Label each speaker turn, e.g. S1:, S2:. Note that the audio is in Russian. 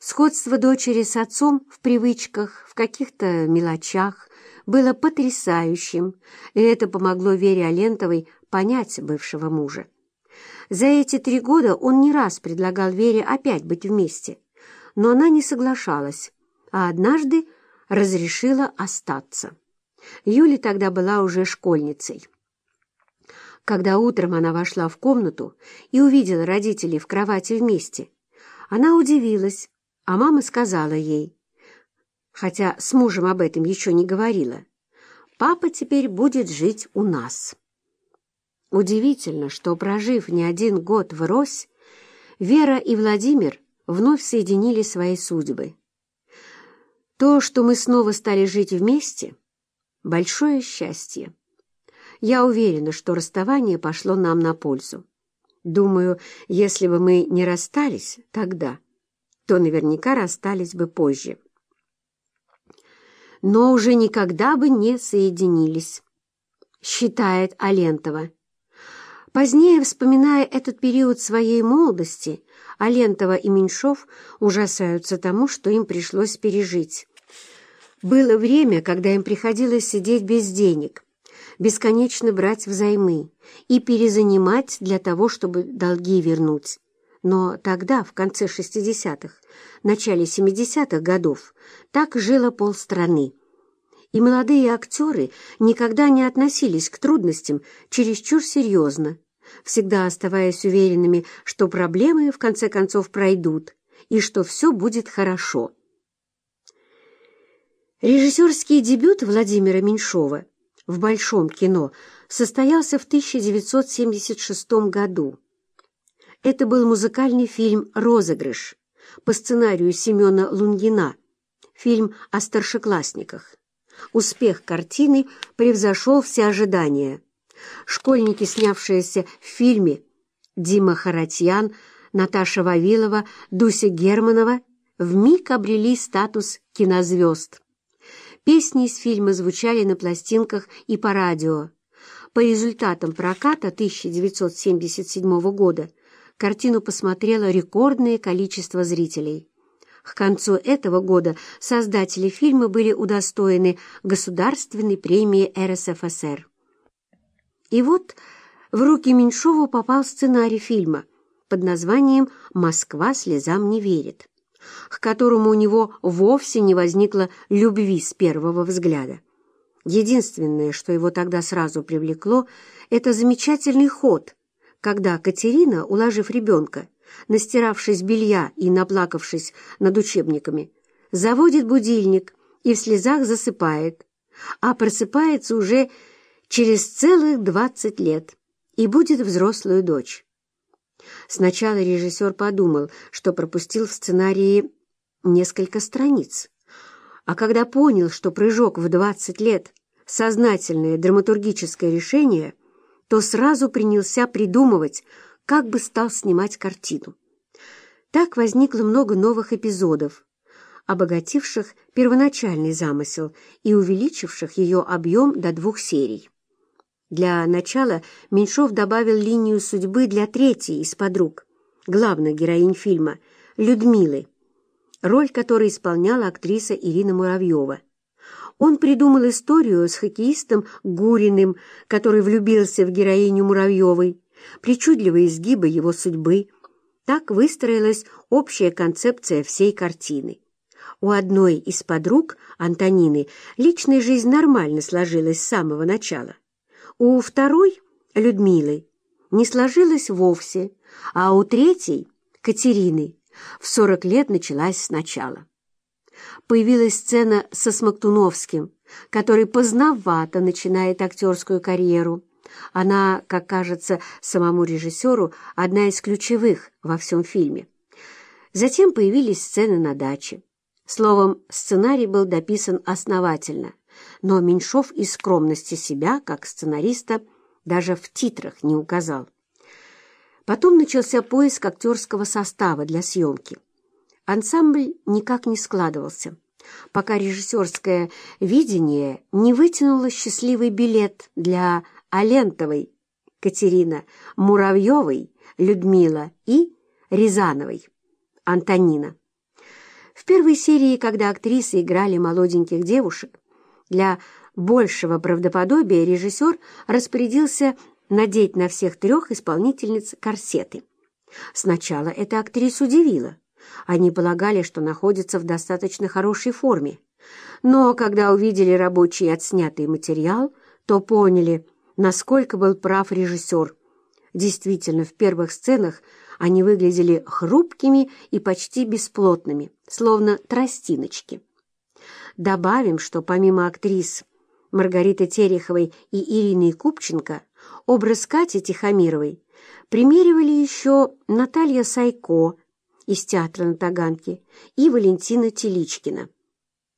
S1: Сходство дочери с отцом в привычках, в каких-то мелочах было потрясающим, и это помогло Вере Алентовой понять бывшего мужа. За эти три года он не раз предлагал Вере опять быть вместе, но она не соглашалась, а однажды разрешила остаться. Юля тогда была уже школьницей. Когда утром она вошла в комнату и увидела родителей в кровати вместе, она удивилась, а мама сказала ей, хотя с мужем об этом еще не говорила, «Папа теперь будет жить у нас». Удивительно, что, прожив не один год в Рось, Вера и Владимир вновь соединили свои судьбы. То, что мы снова стали жить вместе — большое счастье. Я уверена, что расставание пошло нам на пользу. Думаю, если бы мы не расстались тогда, то наверняка расстались бы позже. Но уже никогда бы не соединились, считает Алентова. Позднее, вспоминая этот период своей молодости, Алентова и Меньшов ужасаются тому, что им пришлось пережить. Было время, когда им приходилось сидеть без денег – бесконечно брать взаймы и перезанимать для того, чтобы долги вернуть. Но тогда, в конце 60-х, начале 70-х годов, так жило полстраны. И молодые актеры никогда не относились к трудностям чересчур серьезно, всегда оставаясь уверенными, что проблемы в конце концов пройдут и что все будет хорошо. Режиссерский дебют Владимира Меньшова в большом кино состоялся в 1976 году. Это был музыкальный фильм «Розыгрыш» по сценарию Семена Лунгина, фильм о старшеклассниках. Успех картины превзошел все ожидания. Школьники, снявшиеся в фильме Дима Харатьян, Наташа Вавилова, Дуся Германова, вмиг обрели статус кинозвезд. Песни из фильма звучали на пластинках и по радио. По результатам проката 1977 года картину посмотрело рекордное количество зрителей. К концу этого года создатели фильма были удостоены Государственной премии РСФСР. И вот в руки Меньшова попал сценарий фильма под названием «Москва слезам не верит» к которому у него вовсе не возникло любви с первого взгляда. Единственное, что его тогда сразу привлекло, это замечательный ход, когда Катерина, уложив ребенка, настиравшись белья и наплакавшись над учебниками, заводит будильник и в слезах засыпает, а просыпается уже через целых двадцать лет и будет взрослую дочь. Сначала режиссер подумал, что пропустил в сценарии несколько страниц, а когда понял, что прыжок в 20 лет — сознательное драматургическое решение, то сразу принялся придумывать, как бы стал снимать картину. Так возникло много новых эпизодов, обогативших первоначальный замысел и увеличивших ее объем до двух серий. Для начала Меньшов добавил линию судьбы для третьей из подруг, главной героинь фильма, Людмилы, роль которой исполняла актриса Ирина Муравьева. Он придумал историю с хоккеистом Гуриным, который влюбился в героиню Муравьевой, причудливые изгибы его судьбы. Так выстроилась общая концепция всей картины. У одной из подруг, Антонины, личная жизнь нормально сложилась с самого начала. У второй, Людмилы, не сложилось вовсе, а у третьей, Катерины, в сорок лет началась сначала. Появилась сцена со Смоктуновским, который поздновато начинает актерскую карьеру. Она, как кажется самому режиссеру, одна из ключевых во всем фильме. Затем появились сцены на даче. Словом, сценарий был дописан основательно, но Меньшов из скромности себя, как сценариста, даже в титрах не указал. Потом начался поиск актерского состава для съемки. Ансамбль никак не складывался, пока режиссерское видение не вытянуло счастливый билет для Алентовой, Катерина, Муравьевой, Людмила и Рязановой, Антонина. В первой серии, когда актрисы играли молоденьких девушек, для большего правдоподобия режиссер распорядился надеть на всех трех исполнительниц корсеты. Сначала это актрис удивило. Они полагали, что находятся в достаточно хорошей форме. Но когда увидели рабочий отснятый материал, то поняли, насколько был прав режиссер. Действительно, в первых сценах они выглядели хрупкими и почти бесплотными, словно тростиночки. Добавим, что помимо актрис Маргариты Тереховой и Ирины Купченко, образ Кати Тихомировой примеривали еще Наталья Сайко из театра на Таганке и Валентина Теличкина.